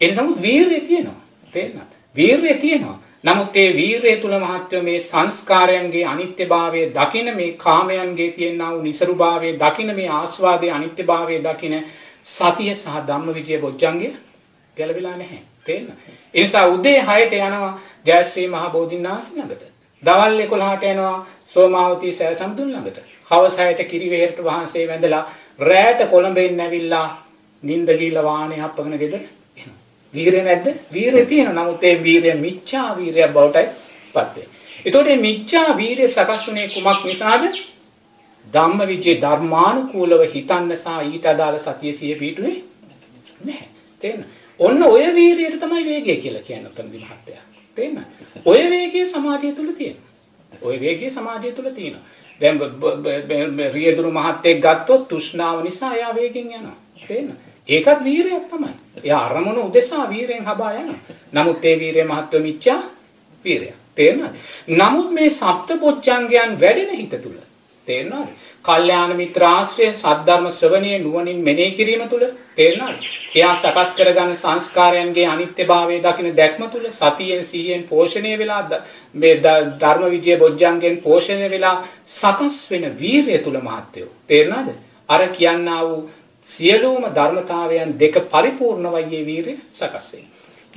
Speaker 2: ඒ නිසා වීරය තියෙනවා. තේරෙනවද? වීරය තියෙනවා. නමුත් ඒ වීරය තුල මහත්ව මේ සංස්කාරයන්ගේ අනිත්‍යභාවය දකින මේ කාමයන්ගේ තියෙනා වූ નિසරුභාවය දකින මේ ආස්වාදයේ අනිත්‍යභාවය දකින සතිය සහ ධම්මවිජය බොජ්ජංගය ගැලවිලා නැහැ. තේන්න. ඒ නිසා උදේ 6ට යනවා ජයශ්‍රී මහ බෝධින්නාස ළඟට. දවල් 11ට යනවා සෝමාවතී සෑ සම්දුන් ළඟට. හවස 6ට කිරිවෙහෙරට වහන්සේ වැඳලා රැයට කොළඹෙන් ඇවිල්ලා නිින්ද ගිහලා වාහනේ හප්පගෙන ගෙදර වීරය නැද්ද? වීරය තියෙනවා. නමුත් ඒ වීරය මිච්ඡා වීරයක් බවටයි පත් වෙන්නේ. එතකොට මේ මිච්ඡා වීරය සකස් වුණේ කුමක් නිසාද? ධම්මවිජේ ධර්මානුකූලව හිතන්න සහ ඊට අදාළ සතිය සිය පිටුවේ නැහැ. තේන්න. ඔන්න ඔය වීරියට තමයි වේගය කියලා කියන්නේ උතනදි මහත්තයා. තේන්න. ඔය වේගය සමාධිය තුල තියෙනවා. ඔය වේගය සමාධිය තුල තියෙනවා. දැන් රියදුරු මහත්තයෙක් ගත්තොත් තෘෂ්ණාව නිසා එයා වේගෙන් යනවා. තේන්න. ඒකත් වීරයක් තමයි. එයා අරමුණ උදෙසා වීරයෙන් හබා යනවා. නමුත් ඒ වීරය මහත්ව මිච්ඡා වීරයක්. තේරෙනවද? නමුත් මේ සප්තපොච්චංගයන් වැඩෙන හිත තුල තේරෙනවද? කල්යාණ මිත්‍ර ආශ්‍රය සද්ධර්ම ශ්‍රවණයේ නුවණින් මෙනෙහි කිරීම තුල තේරෙනවද? එයා සකස් කරගන්න සංස්කාරයන්ගේ අනිත්‍යභාවය දකින දැක්ම තුල සතියෙන් සිහියෙන් පෝෂණය වෙලා මේ ධර්ම විජය බොජ්ජංගෙන් පෝෂණය වෙලා සකස් වෙන වීරය තුල මහත්යෝ තේරෙනවද? අර කියන්නා වූ සියලුම ධර්මතාවයන් දෙක පරිපූර්ණ වයේ වීරිය සකස්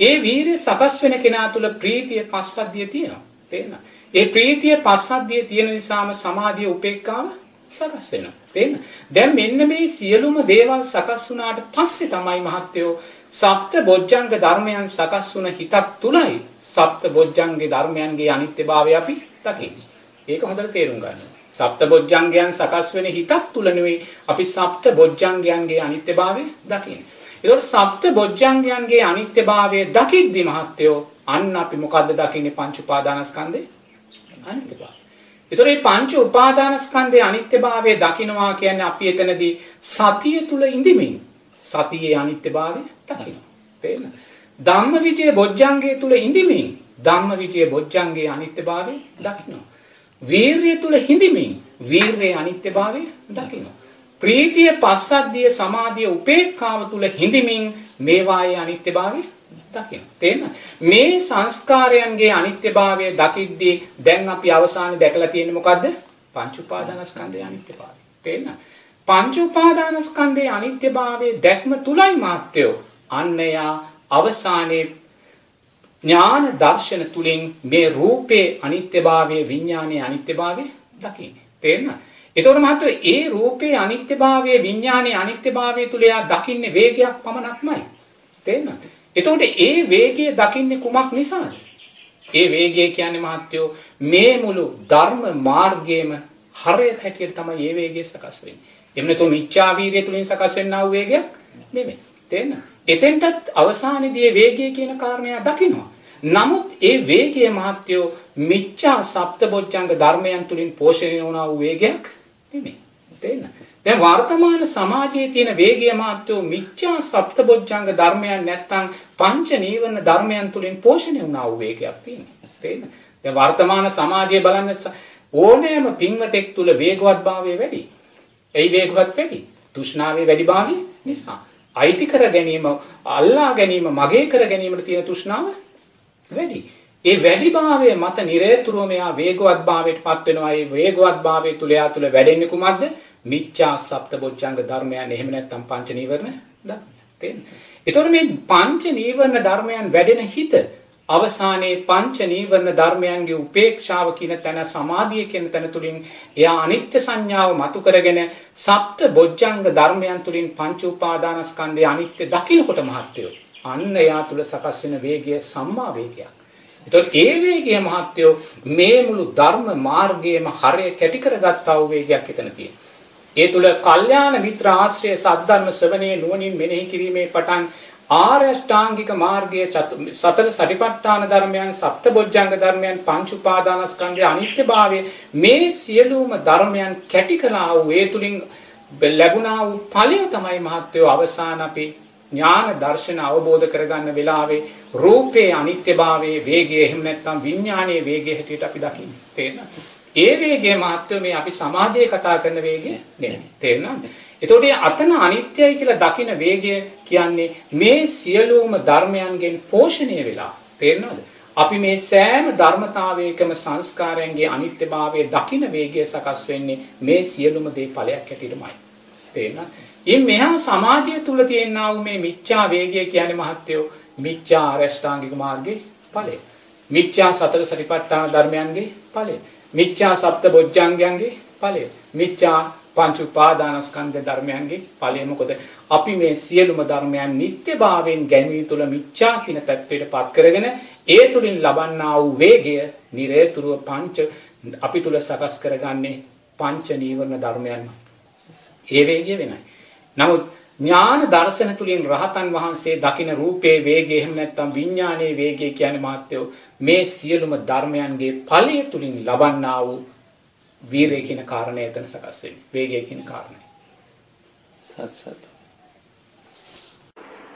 Speaker 2: ඒ වීරිය සකස් වෙන කෙනා තුළ ප්‍රීතිය පස්සද්ධිය තියෙනවා. තේරෙනවද? ඒ ප්‍රීතිය පස්සද්ධිය තියෙන නිසාම සමාධිය උපේක්ඛාව සකස් වෙනවා. තේරෙනවද? දැන් මෙන්න මේ සියලුම දේවල් සකස් වුණාට පස්සේ තමයි මහත්යෝ සප්ත බොජ්ජංග ධර්මයන් සකස් වුණ හිතක් තුලයි සප්ත බොජ්ජංගේ ධර්මයන්ගේ අනිත්‍යභාවය අපි දකින්නේ. ඒක හොඳට තේරුම් ගන්න. සප්ත බොජ්ජංගයන් සකස් වෙන හිතක් තුල නෙවෙයි අපි සප්ත බොජ්ජංගයන්ගේ අනිත්‍යභාවය දකින්නේ. ඒතකොට සප්ත බොජ්ජංගයන්ගේ අනිත්‍යභාවය දකිද්දි මහත්යෝ අන්න අපි මොකද්ද දකින්නේ පංච උපාදානස්කන්ධේ අනිත්‍යභාවය. ඒතකොට මේ පංච උපාදානස්කන්ධේ අනිත්‍යභාවය දකිනවා කියන්නේ අපි එතනදී සතිය තුල ඉඳිමින් සතියේ අනිත්‍යභාවය දකිනවා. තේරෙනවද? ධම්මවිචේ බොජ්ජංගයේ තුල ඉඳිමින් ධම්මවිචේ බොජ්ජංගයේ අනිත්‍යභාවය දකිනවා. වීරිය තුල හිඳිමින් වීරයේ අනිත්‍යභාවය දකිනවා. ප්‍රීතිය පස්සද්ධිය සමාධිය උපේක්ඛාව තුල හිඳිමින් මේවායේ අනිත්‍යභාවය දකිනවා. තේරෙනවද? මේ සංස්කාරයන්ගේ අනිත්‍යභාවය දකිද්දී දැන් අපි අවසානයේ දැකලා තියෙන්නේ මොකද්ද? පංච උපාදානස්කන්ධයේ අනිත්‍යභාවය. තේරෙනවද? පංච උපාදානස්කන්ධයේ අනිත්‍යභාවය දැක්ම තුලයි මාත්‍යෝ අන්නයා අවසානයේ ඥාන දර්ශන තුලින් මේ රූපේ අනිත්‍යභාවය විඥානයේ අනිත්‍යභාවය දකින්නේ. තේරෙනවද? ඒතකොට මහත්තයෝ ඒ රූපේ අනිත්‍යභාවය විඥානයේ අනිත්‍යභාවය තුල යා දකින්නේ වේගයක් පමණක්මයි. තේරෙනවද? ඒතකොට ඒ වේගය දකින්නේ කුමක් නිසාද? ඒ වේගය කියන්නේ මහත්තයෝ මේ මුළු ධර්ම මාර්ගයේම හරයට හැටියට තමයි මේ වේගය සකස් වෙන්නේ. එහෙම නැත්නම් මිච්ඡා වීර්යය තුලින් සකස් වෙනා වූ වේගයක් නෙමෙයි. තේරෙනවද? එතෙන්ටත් අවසානයේදී වේගය කියන කාරණය දකිනවා. නමුත් ඒ වේගය මහත්යෝ මිච්ඡා සප්තබොජ්ජංග ධර්මයන් තුලින් පෝෂණය වුණා වූ වේගයක් නෙමෙයි. තේරෙනවද? දැන් වර්තමාන සමාජයේ තියෙන වේගය මහත්යෝ මිච්ඡා සප්තබොජ්ජංග ධර්මයන් නැත්තම් පංච නීවරණ ධර්මයන් තුලින් පෝෂණය වුණා වූ වේගයක් තියෙනවා. තේරෙනවද? දැන් වර්තමාන සමාජයේ බලන්න ඕනෑම පින්වතෙක් තුල වේගවත්භාවය වැඩි. එයි වේගවත් වැඩි. තෘෂ්ණාවේ වැඩිභාවය නිසා. අයිති කර ගැනීම අල්ලා ගැනීම මගේ කර ගැනීමට තියෙන තෘෂ්ණාව වැඩි. ඒ වැඩිභාවය මත නිරේතුරුවම එයා වේගවත්භාවයට පත් වෙනවා. ඒ වේගවත්භාවය තුල එයා තුල වැඩෙන්නේ කුමක්ද? මිච්ඡා සප්තබොච්චංග ධර්මයන් එහෙම නැත්නම් පංච නීවරණ ධර්මයන්. තේරෙනවද? ඒතකොට මේ පංච නීවරණ ධර්මයන් වැඩෙන හිත අවසානයේ පංච නීවරණ ධර්මයන්ගේ උපේක්ෂාව කියන තැන සමාධිය කියන තැන තුලින් එයා අනිත්‍ය සංඥාව මතු කරගෙන සප්ත බොජ්ජංග ධර්මයන් තුලින් පංච උපාදානස්කන්ධය අනිත්‍ය දකින්නකොට මහත්යෝ අන්න එයා තුල සකස් වෙන වේගය සම්මා වේගයක්. එතකොට ඒ වේගය මහත්යෝ මේ මුළු ධර්ම මාර්ගයේම හරය කැටි කරගත්තා වූ වේගයක් එතන තියෙනවා. ඒ තුල කල්යාණ මිත්‍ර ආශ්‍රය සද්ධර්ම ශ්‍රවණයේ නුවණින් මෙනෙහි කිරීමේ පටන් ආරෂ්ඨාංගික මාර්ගයේ සතර සටිපට්ඨාන ධර්මයන් සප්තබොජ්ජංග ධර්මයන් පංච උපාදානස්කන්ධයේ අනිත්‍යභාවය මේ සියලුම ධර්මයන් කැටි කළා වූ ඒ තුලින් ලැබුණා වූ ඵලය තමයි මහත්වෝ අවසාන අපි ඥාන දර්ශන අවබෝධ කරගන්න වෙලාවේ රූපේ අනිත්‍යභාවයේ වේගය එහෙම නැත්නම් විඥානයේ වේගය හැටියට අපි දකින්නේ. තේරෙනවද? ඒ වේගය මහත්වෝ මේ අපි සමාජයේ කතා කරන වේගය නෙමෙයි. තේරෙනවද? එතකොට අතන අනිත්‍යයි කියලා දකින වේගය කියන්නේ මේ සියලුම ධර්මයන්ගෙන් පෝෂණය වෙලා. තේරෙනවද? අපි මේ සෑම ධර්මතාවයකම සංස්කාරයන්ගේ අනිත්‍යභාවය දකින වේගය සකස් වෙන්නේ මේ සියලුම දේ ඵලයක් හැටියටමයි. තේරෙනවද? ඉන් මෙහා සමාජය තුල තියෙනා වූ මේ මිච්ඡා වේගය කියන්නේ මහත්වෝ මිච්ඡා අරෂ්ඨාංගික මාර්ගයේ ඵලය. මිච්ඡා සතර සතිපට්ඨාන ධර්මයන්ගේ ඵලය. මිච්ඡා සප්ත බොජ්ජංගයන්ගේ ඵලය. මිච්ඡා පංච උපාදානස්කන්ධ ධර්මයන්ගේ ඵලය මොකද? අපි මේ සියලුම ධර්මයන් නිට්ටයභාවයෙන් ගැනීම තුළ මිච්ඡා කියන தත්වයට පත් කරගෙන ඒ තුලින් ලබන්නා වූ වේගය නිරේතුරුව පංච අපි තුල සකස් කරගන්නේ පංච නීවරණ ධර්මයන්. ඒ වේගය වෙනයි. නමුත් ඥාන දර්ශන තුලින් රහතන් වහන්සේ දකින රූපේ වේගය එහෙම නැත්නම් විඥානයේ වේගය කියන්නේ මාත්‍යෝ මේ සියලුම ධර්මයන්ගේ ඵලය තුලින් ලබන්නා වූ වීරය කියන කාරණය එතන සකස් වෙන්නේ. වේගය කියන කාරණය.
Speaker 1: සත් සත්.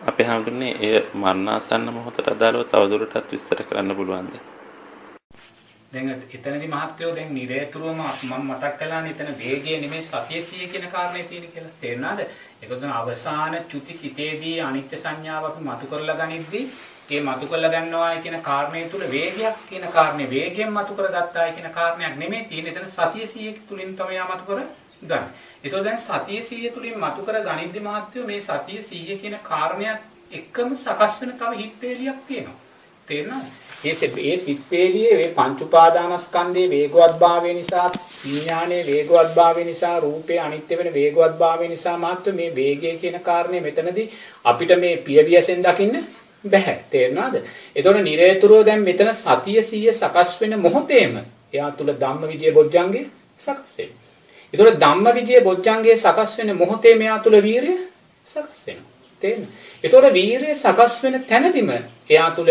Speaker 1: අපි හඳුන්නේ එය මරණාසන්න මොහොතට අදාළව තවදුරටත් විස්තර කරන්න පුළුවන්ද?
Speaker 2: දැන් එතනදී මහත්යෝ දැන් නිරේතුරුවම මම මතක් කළානේ එතන වේගය නෙමෙයි සතිය සිය කියන කාරණේ තියෙන කියලා. තේරුණාද? ඒකෙන් අවසාන චුති සිතේදී අනිත්‍ය සංඥාව අපි මතු කරලා ගනිද්දී ඒ මතු කරලා ගන්නවා කියන කාරණේ තුල වේගයක් කියන කාරණේ වේගයෙන් මතු කරගත්තායි කියන කාරණයක් නෙමෙයි තියෙන්නේ. එතන සතිය සිය තුලින් තමයි මතු කර ගන්න. ඒතකොට දැන් සතිය සිය තුලින් මතු කර ගනිද්දී මහත්යෝ මේ සතිය සිය කියන කාරණයක් එකම සකස් වෙන තව හිත් වේලියක් තියෙනවා. තේරෙනවද? ඒ ඒ සිත්පේලියේ මේ පංච උපාදානස්කන්ධයේ වේගවත්භාවය නිසා විඥානයේ වේගවත්භාවය නිසා රූපේ අනිත්‍ය වෙන වේගවත්භාවය නිසා මාත්‍ර මේ වේගය කියන කාරණේ මෙතනදී අපිට මේ පියවියසෙන් දකින්න බෑ තේරෙනවද? එතකොට නිරේතුරුව දැන් මෙතන සතිය සීය සකස් වෙන මොහොතේම එයා තුල ධම්මවිජය බොජ්ජංගේ සකස් වෙනවා. එතකොට ධම්මවිජය බොජ්ජංගේ සකස් වෙන මොහොතේ මෙයා තුල වීරිය සකස් වෙනවා. තේරෙනවද? එතකොට වීරිය සකස් වෙන තැනදිම එයා තුල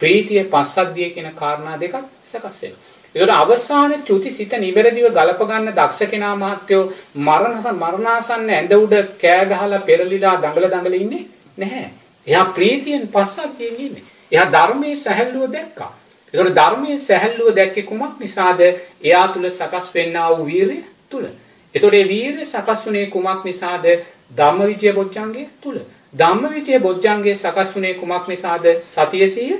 Speaker 2: ප්‍රීතිය පස්සද්ධිය කියන කාරණා දෙකක් සකස් වෙනවා. ඒකට අවසාන චුති සිත නිවැරදිව ගලප ගන්න දක්ෂ කෙනා මහත්යෝ මරණ මරණාසන්න ඇඳ උඩ කෑ ගහලා පෙරලිලා දඟල දඟල ඉන්නේ නැහැ. එයා ප්‍රීතියෙන් පස්සද්ධියෙන් ඉන්නේ. එයා ධර්මයේ සැහැල්ලුව දැක්කා. ඒකට ධර්මයේ සැහැල්ලුව දැක්කේ කුමක් නිසාද? එයා තුල සකස් වෙන්නා වූ වීරිය තුල. ඒතකොට මේ වීරිය සකස් වුණේ කුමක් නිසාද? ධම්මවිචය බොජ්ජංගයේ තුල. ධම්මවිචය බොජ්ජංගයේ සකස් වුණේ කුමක් නිසාද? සතියසිය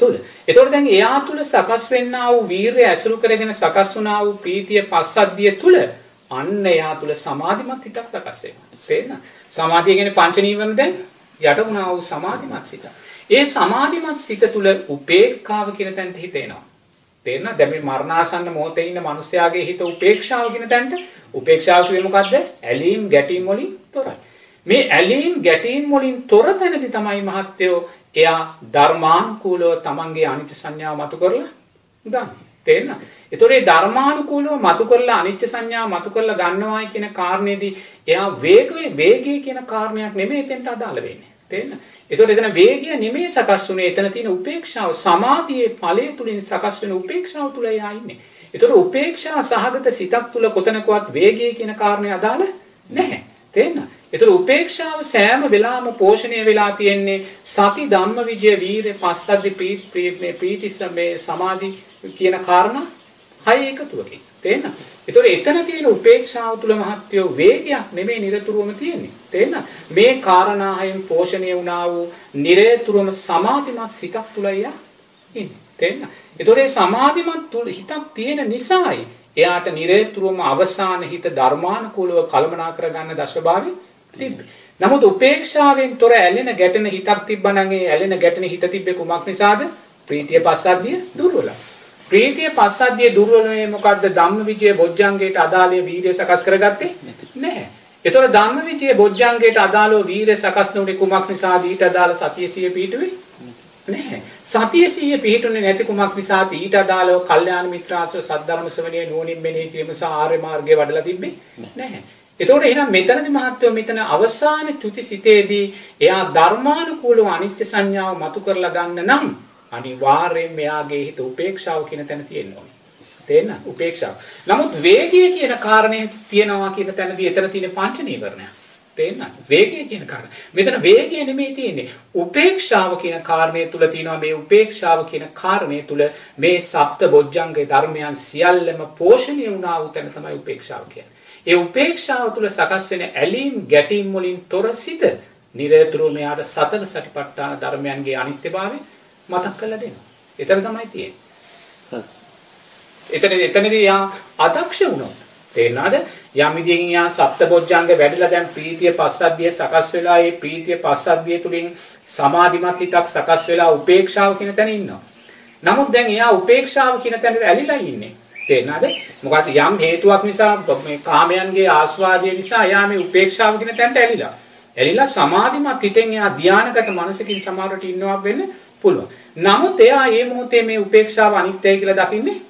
Speaker 2: තුල. ඒතකොට දැන් එයා තුල සකස් වෙන්නා වූ වීරය ඇසුරු කරගෙන සකස් වුණා වූ ප්‍රීතිය පස්සද්ධිය තුල අන්න එයා තුල සමාධිමත් හිතක් සකස් වෙනවා. තේරෙනවද? සමාධිය කියන්නේ පංච නීවරණ දැන් යට වුණා වූ සමාධිමත් සිත. ඒ සමාධිමත් සිත තුල උපේක්ඛාව කියන තැනට හිත එනවා. තේරෙනවද? දැන් මේ මරණාසන්න මොහොතේ ඉන්න මිනිස්යාගේ හිත උපේක්ෂාව කියන තැනට උපේක්ෂාව කියේ මොකද්ද? ඇලීම් ගැටීම් වලින් තොරයි. මේ ඇලීම් ගැටීම් වලින් තොර තැනදී තමයි මහත්යෝ එයා ධර්මානුකූලව තමන්ගේ අනිත්‍ය සංඥාව මතු කරලා ගන්න. තේරෙනවද? ඒතකොට මේ ධර්මානුකූලව මතු කරලා අනිත්‍ය සංඥාව මතු කරලා ගන්නවායි කියන කාරණේදී එයා වේගයේ වේගය කියන කාරණයක් නෙමෙයි එතෙන්ට අදාළ වෙන්නේ. තේරෙනවද? ඒතකොට එතන වේගය නෙමෙයි සකස් වුනේ එතන තියෙන උපේක්ෂාව සමාධියේ ඵලයේ තුලින් සකස් වෙන උපේක්ෂාව තුල එයා ඉන්නේ. ඒතකොට උපේක්ෂා සහගත සිතක් තුල කොතනකවත් වේගය කියන කාරණේ අදාළ නැහැ. තේරෙනවද? ඒතර උපේක්ෂාව සෑම වෙලාවම පෝෂණය වෙලා තියෙන්නේ සති ධම්මවිජය වීර පස්සද්ධි ප්‍රීති ප්‍රීති මේ සමාධි කියන කාරණා හය එකතුවකින් තේන්න. ඒතර එතන තියෙන උපේක්ෂාව තුල මහත්යෝ වේගයක් නෙමෙයි නිරතුරුවම තියෙන්නේ. තේන්න. මේ කාරණා හයෙන් පෝෂණය වුණා වූ නිරතුරුවම සමාධිමත් සිතක් තුලයි ඉන්නේ. තේන්න. ඒතර ඒ සමාධිමත් තුල හිතක් තියෙන නිසායි එයාට නිරතුරුවම අවසාන හිත ධර්මානුකූලව කළමනා කරගන්න දශභාවය තිබ්බේ. නමුත් උපේක්ෂාවෙන් තොර ඇලෙන ගැටෙන හිතක් තිබ්බනම් ඒ ඇලෙන ගැටෙන හිත තිබ්බේ කුමක් නිසාද? ප්‍රීතිය පස්සද්ධිය දුර්වලයි. ප්‍රීතිය පස්සද්ධිය දුර්වල මේ මොකද්ද ධම්මවිජය බොජ්ජංගයට අදාළේ වීර්ය සකස් කරගත්තේ නැහැ. ඒතොර ධම්මවිජය බොජ්ජංගයට අදාළව වීර්ය සකස් නොවුනේ කුමක් නිසාද ඊට අදාළ සතිය සිය පිහිටුවේ නැහැ. සතිය සිය පිහිටුනේ නැති කුමක් නිසාද ඊට අදාළව කල්යාණ මිත්‍රාශ්‍රය සද්ධර්ම ශ්‍රවණයේ නුවණින් මෙනෙහි කිරීම සහ ආර්ය මාර්ගයේ වඩලා තිබ්බේ නැහැ. එතකොට එහෙනම් මෙතනදි මහත්වෝ මෙතන අවසාන චුති සිතේදී එයා ධර්මානුකූලව අනිත්‍ය සංඥාව මතු කරලා ගන්න නම් අනිවාර්යයෙන් මෙයාගේ හිත උපේක්ෂාව කියන තැන තියෙන්න ඕනේ. තේන්න උපේක්ෂාව. නමුත් වේගය කියන කාරණේ තියෙනවා කියන තැනදී එතන තියෙන පංච නීවරණය. තේන්න වේගය කියන කාරණා. මෙතන වේගය නෙමෙයි තියෙන්නේ. උපේක්ෂාව කියන කාරණේ තුල තියෙනවා මේ උපේක්ෂාව කියන කාරණේ තුල මේ සප්ත බොජ්ජංගේ ධර්මයන් සියල්ලම පෝෂණය වුණා වූ තැන තමයි උපේක්ෂාව කියන්නේ. ඒ උපේක්ෂාව තුල සකස් වෙන ඇලීම් ගැටීම් වලින් තොර සිත නිරතුරුව මෙයාට සතර සටිපට්ඨාන ධර්මයන්ගේ අනිත්‍යභාවය මතක් කරලා දෙනවා. එතන තමයි තියෙන්නේ. එතන එතනදී යා අදක්ෂ වුණොත් තේරෙනවද? යම් විදියකින් යා සප්තබොජ්ජංග වැඩිලා දැන් ප්‍රීතිය පස්සද්ධිය සකස් වෙලා ඒ ප්‍රීතිය පස්සද්ධිය තුලින් සමාධිමත් හිතක් සකස් වෙලා උපේක්ෂාව කියන තැන ඉන්නවා. නමුත් දැන් එයා උපේක්ෂාව කියන තැනට ඇලිලා ඉන්නේ. තේරෙනවද? මොකද යම් හේතුවක් නිසා මේ කාමයන්ගේ ආස්වාදය නිසා එයා මේ උපේක්ෂාව කියන තැනට ඇලිලා. ඇලිලා සමාධිමත් හිතෙන් එයා ධානයකට මනසකින් සමාරට ඉන්නවා වෙන්න පුළුවන්. නමුත් එයා මේ මොහොතේ මේ උපේක්ෂාව අනිත්‍යයි කියලා දකින්නේ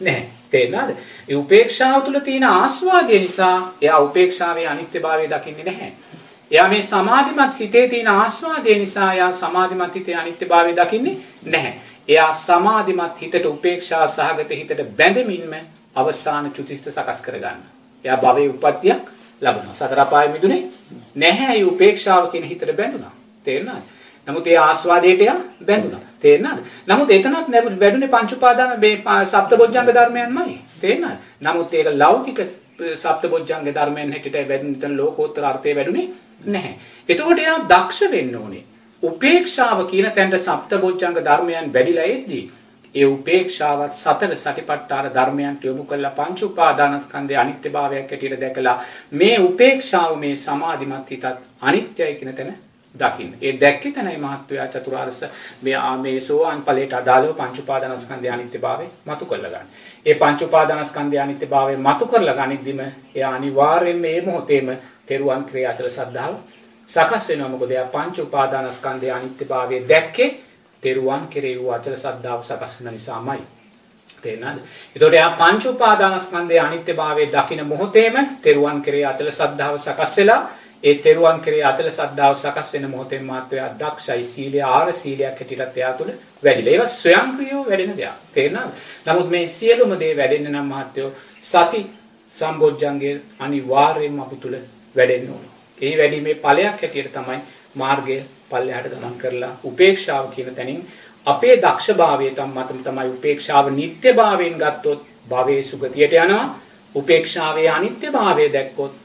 Speaker 2: නැහැ. තේරෙනවද? ඒ උපේක්ෂාව තුළ තියෙන ආස්වාදය නිසා එයා උපේක්ෂාවේ අනිත්‍යභාවය දකින්නේ නැහැ. එයා මේ සමාධිමත් සිතේ තියෙන ආස්වාදය නිසා එයා සමාධිමත් හිතේ අනිත්‍යභාවය දකින්නේ නැහැ. එයා සමාධිමත් හිතට උපේක්ෂා සහගත හිතට බැඳෙමින්ම අවසාන චුතිස්ත සකස් කරගන්න. එයා භවයේ උප්පත්තියක් ලබනවා. සතර අපාය මිදුනේ නැහැ. ඒ උපේක්ෂාව කියන හිතට බැඳුනා. තේරුණාද? නමුත් ඒ ආස්වාදයට එයා බැඳුනා. තේරෙනවද? නමුත් එතනත් වැඩුණේ පංච උපාදාන මේ සප්තබොජ්ජංග ධර්මයන්මයි. තේරෙනවද? නමුත් ඒක ලෞකික සප්තබොජ්ජංග ධර්මයන් හැටියට වැඩුණ එතන ලෝකෝත්තර අර්ථය වැඩුණේ නැහැ. එතකොට එයා දක්ෂ වෙන්න ඕනේ. උපේක්ෂාව කියන තැනට සප්තබොජ්ජංග ධර්මයන් වැඩිලා එද්දී ඒ උපේක්ෂාවත් සතර සටිපට්ඨාන ධර්මයන්ට යොමු කරලා පංච උපාදානස්කන්ධයේ අනිත්‍යභාවයක් හැටියට දැකලා මේ උපේක්ෂාව මේ සමාධිමත් හිතත් අනිත්‍යයි කියන තැන දකින්න. ඒ දැක්කේ තැනයි මහත්වයා චතුරාර්ය මේ මේ සෝවාන් ඵලයට අදාළව පංච උපාදානස්කන්ධයේ අනිත්‍යභාවය මතු කරලා ගන්න. ඒ පංච උපාදානස්කන්ධයේ අනිත්‍යභාවය මතු කරලා ගනිද්දිම එයා අනිවාර්යයෙන්ම මේ මොහොතේම තෙරුවන් ක්‍රියාතර සද්ධාව සකස් වෙනවා. මොකද එයා පංච උපාදානස්කන්ධයේ අනිත්‍යභාවය දැක්කේ තෙරුවන් කෙරෙහි වූ අචල සද්ධාව සකස් වෙන නිසාමයි. තේරෙනවද? ඒතකොට එයා පංච උපාදානස්කන්ධයේ අනිත්‍යභාවය දකින මොහොතේම තෙරුවන් කෙරෙහි අචල සද්ධාව සකස් වෙලා ඒ තෙරුවන් කෙරේ අතල සද්ධාව සකස් වෙන මොහොතෙන් මාත්‍රයා දක්ෂයි සීලය ආර සීලයක් හැටියට එයා තුළ වැඩිලා. ඒක ස්වයංක්‍රීයව වැඩෙන දෙයක්. තේරෙනවද? නමුත් මේ සියලුම දේ වැඩෙන්න නම් මහත්යෝ සති සම්බොජ්ජංගයේ අනිවාර්යයෙන්ම අප තුළ වැඩෙන්න ඕන. ඒ වැඩිමේ ඵලයක් හැටියට තමයි මාර්ගය පල්ලෙහාට ගමන් කරලා උපේක්ෂාව කියන තැනින් අපේ දක්ෂභාවය තමයි තමයි උපේක්ෂාව නිට්ටයභාවයෙන් ගත්තොත් භවයේ සුගතියට යනවා. උපේක්ෂාවේ අනිත්‍යභාවය දැක්කොත්